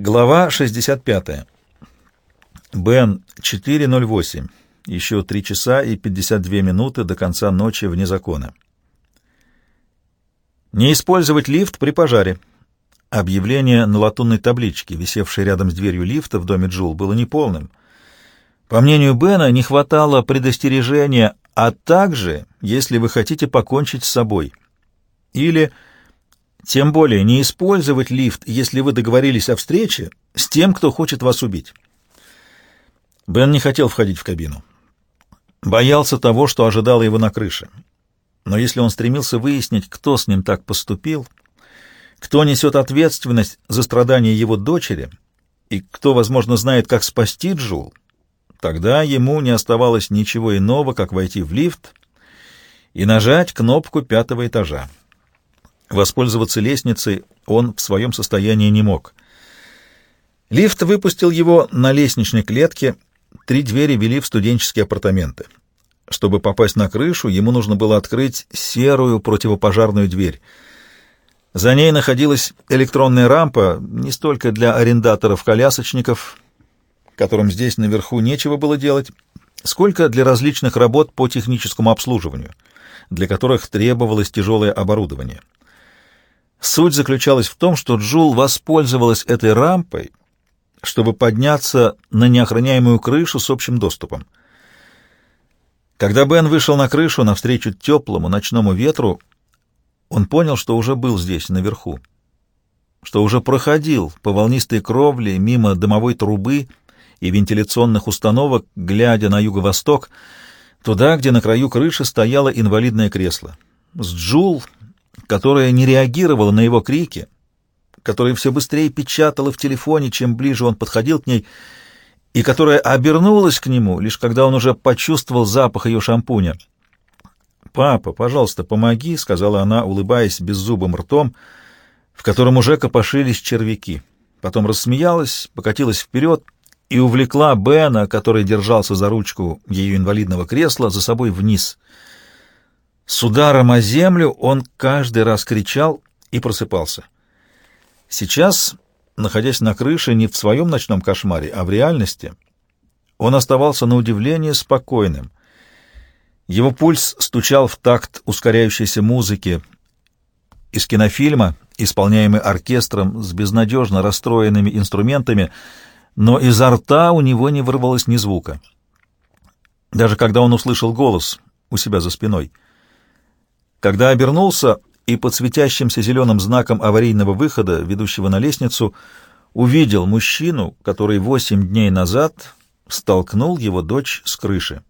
Глава 65. Бен 4.08. Еще 3 часа и 52 минуты до конца ночи вне закона. Не использовать лифт при пожаре. Объявление на латунной табличке, висевшей рядом с дверью лифта в доме Джул, было неполным. По мнению Бена, не хватало предостережения, а также, если вы хотите покончить с собой. Или тем более не использовать лифт, если вы договорились о встрече с тем, кто хочет вас убить. Бен не хотел входить в кабину. Боялся того, что ожидало его на крыше. Но если он стремился выяснить, кто с ним так поступил, кто несет ответственность за страдания его дочери и кто, возможно, знает, как спасти Джул, тогда ему не оставалось ничего иного, как войти в лифт и нажать кнопку пятого этажа. Воспользоваться лестницей он в своем состоянии не мог. Лифт выпустил его на лестничной клетке, три двери вели в студенческие апартаменты. Чтобы попасть на крышу, ему нужно было открыть серую противопожарную дверь. За ней находилась электронная рампа, не столько для арендаторов-колясочников, которым здесь наверху нечего было делать, сколько для различных работ по техническому обслуживанию, для которых требовалось тяжелое оборудование. Суть заключалась в том, что Джул воспользовалась этой рампой, чтобы подняться на неохраняемую крышу с общим доступом. Когда Бен вышел на крышу навстречу теплому ночному ветру, он понял, что уже был здесь, наверху, что уже проходил по волнистой кровле мимо дымовой трубы и вентиляционных установок, глядя на юго-восток, туда, где на краю крыши стояло инвалидное кресло. С Джул которая не реагировала на его крики, которая все быстрее печатала в телефоне, чем ближе он подходил к ней, и которая обернулась к нему, лишь когда он уже почувствовал запах ее шампуня. «Папа, пожалуйста, помоги», — сказала она, улыбаясь беззубым ртом, в котором уже копошились червяки. Потом рассмеялась, покатилась вперед и увлекла Бена, который держался за ручку ее инвалидного кресла, за собой вниз — с ударом о землю он каждый раз кричал и просыпался. Сейчас, находясь на крыше не в своем ночном кошмаре, а в реальности, он оставался на удивление спокойным. Его пульс стучал в такт ускоряющейся музыки из кинофильма, исполняемый оркестром с безнадежно расстроенными инструментами, но изо рта у него не вырвалось ни звука. Даже когда он услышал голос у себя за спиной — когда обернулся и под светящимся зеленым знаком аварийного выхода, ведущего на лестницу, увидел мужчину, который восемь дней назад столкнул его дочь с крыши.